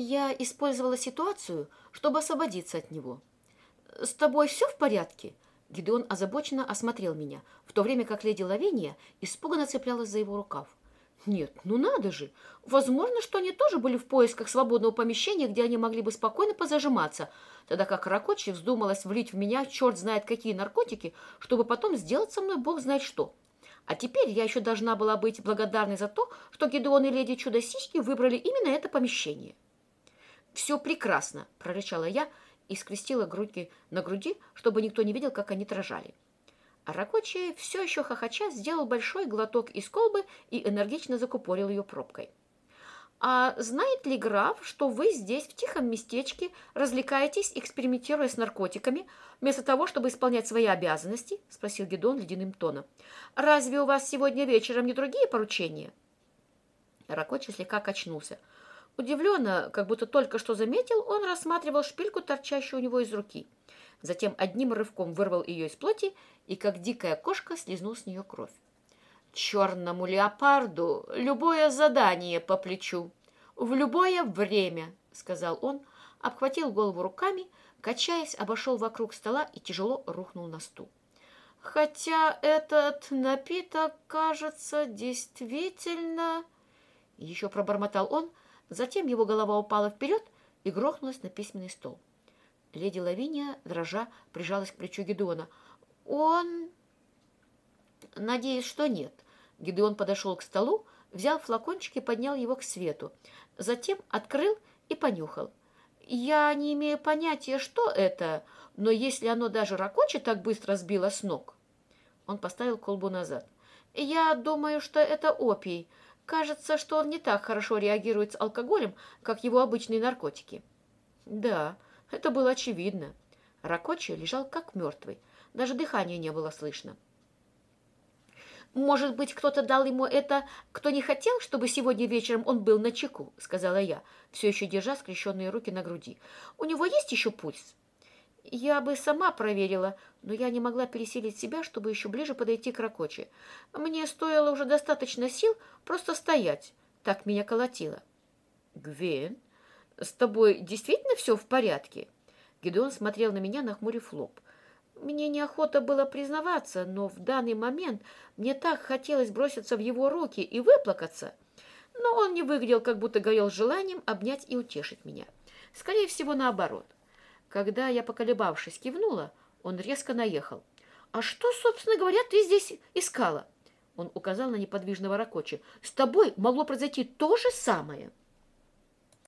Я использовала ситуацию, чтобы освободиться от него. «С тобой все в порядке?» Гидеон озабоченно осмотрел меня, в то время как леди Лавения испуганно цеплялась за его рукав. Нет, ну надо же. Возможно, что они тоже были в поисках свободного помещения, где они могли бы спокойно позажиматься, тогда как Ракочи вздумалась влить в меня черт знает какие наркотики, чтобы потом сделать со мной бог знает что. А теперь я еще должна была быть благодарной за то, что Гидеон и леди Чудо-Сиськи выбрали именно это помещение. «Все прекрасно», — прорычала я и скрестила грудки на груди, чтобы никто не видел, как они дрожали. А Ракочи, все еще хохоча, сделал большой глоток из колбы и энергично закупорил ее пробкой. «А знает ли граф, что вы здесь, в тихом местечке, развлекаетесь, экспериментируя с наркотиками, вместо того, чтобы исполнять свои обязанности?» – спросил Гедон ледяным тоном. «Разве у вас сегодня вечером не другие поручения?» Ракочи слегка качнулся – Удивленно, как будто только что заметил, он рассматривал шпильку, торчащую у него из руки. Затем одним рывком вырвал ее из плоти и, как дикая кошка, слезнул с нее кровь. «Черному леопарду любое задание по плечу, в любое время», — сказал он, обхватил голову руками, качаясь, обошел вокруг стола и тяжело рухнул на стул. «Хотя этот напиток, кажется, действительно...» Еще пробормотал он, — Затем его голова упала вперед и грохнулась на письменный стол. Леди Лавиния, дрожа, прижалась к плечу Гедеона. «Он...» «Надеюсь, что нет». Гедеон подошел к столу, взял флакончик и поднял его к свету. Затем открыл и понюхал. «Я не имею понятия, что это, но если оно даже ракочет так быстро сбило с ног...» Он поставил колбу назад. «Я думаю, что это опий. Кажется, что он не так хорошо реагирует с алкоголем, как его обычные наркотики. Да, это было очевидно. Ракочи лежал как мертвый. Даже дыхания не было слышно. «Может быть, кто-то дал ему это, кто не хотел, чтобы сегодня вечером он был на чеку?» — сказала я, все еще держа скрещенные руки на груди. «У него есть еще пульс?» Я бы сама проверила, но я не могла пересилить себя, чтобы еще ближе подойти к Ракоче. Мне стоило уже достаточно сил просто стоять. Так меня колотило. «Гвен, с тобой действительно все в порядке?» Гедеон смотрел на меня, нахмурив лоб. Мне неохота было признаваться, но в данный момент мне так хотелось броситься в его руки и выплакаться. Но он не выглядел, как будто горел желанием обнять и утешить меня. Скорее всего, наоборот. Когда я, поколебавшись, кивнула, он резко наехал. «А что, собственно говоря, ты здесь искала?» Он указал на неподвижного Ракочи. «С тобой могло произойти то же самое».